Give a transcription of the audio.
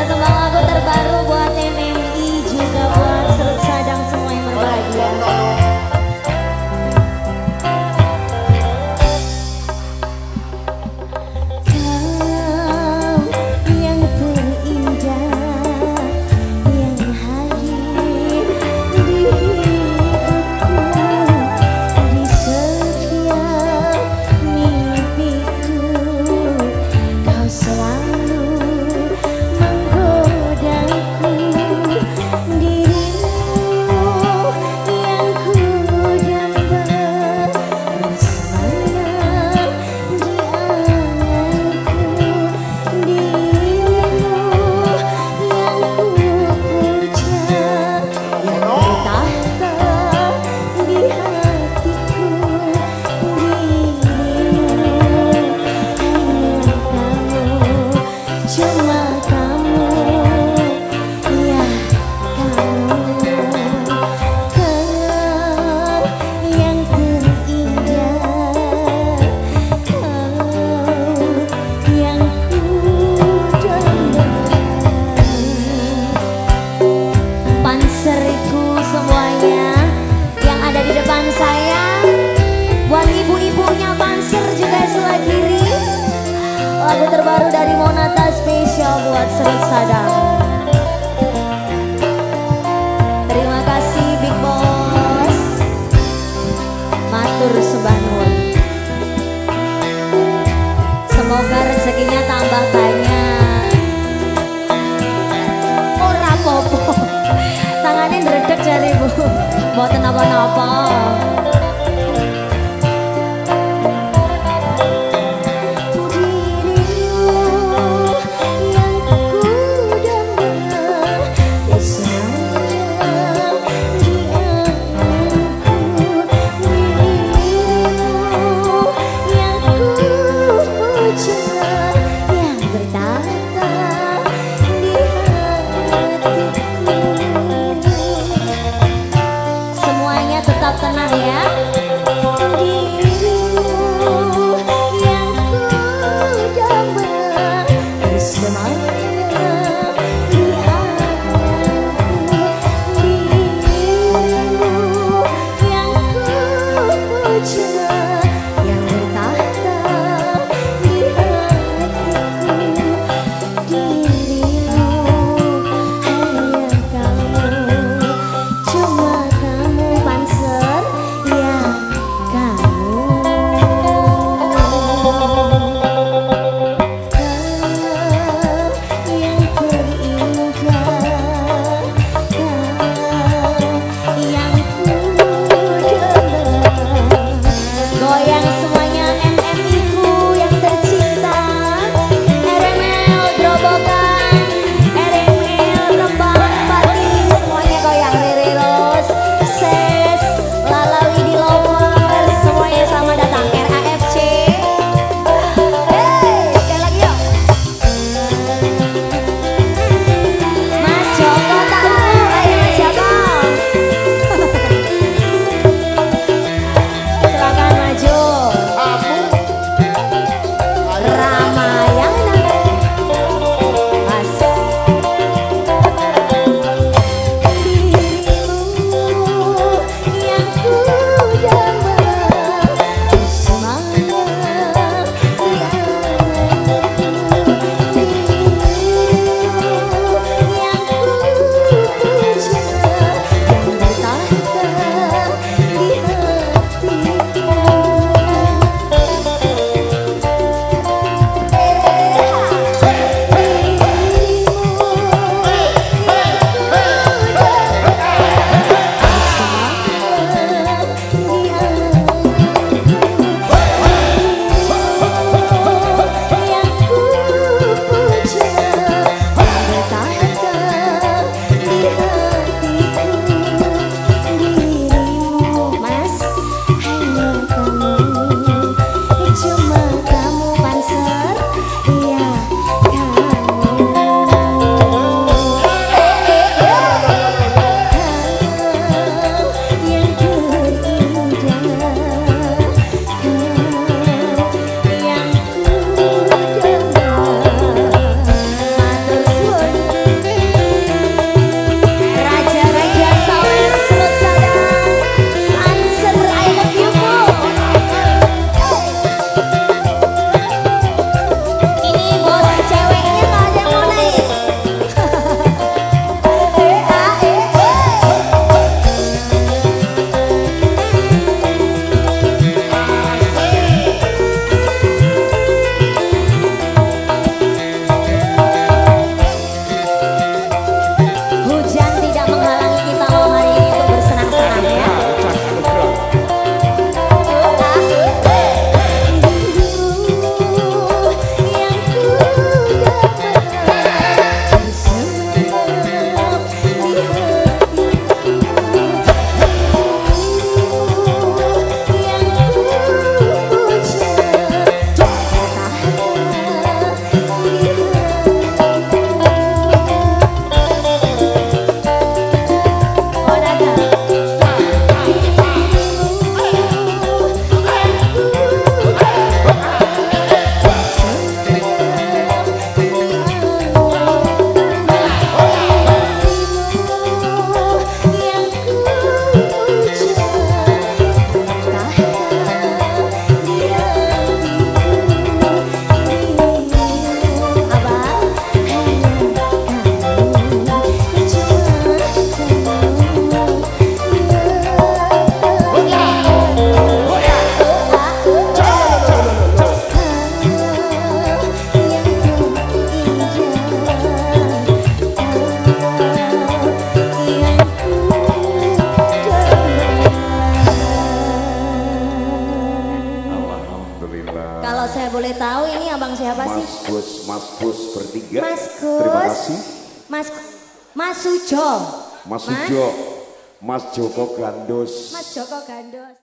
ada sembang lagu terbaru buat ini lagu terbaru dari Monata spesial buat Serut Sadang. Terima kasih Big Boss. Matur sembah nuwun. Semoga rezekinya tambah banyak. Ora popo. Tangannya ndredeg jari Bu. Mboten napa-napa. Boleh tahu ini abang siapa Mas sih? Gus, Mas Gus bertiga. Mas Gus. Terima kasih. Mas Mas Sujo. Mas Sujo, Mas Joko Gandos. Mas Joko Gandos.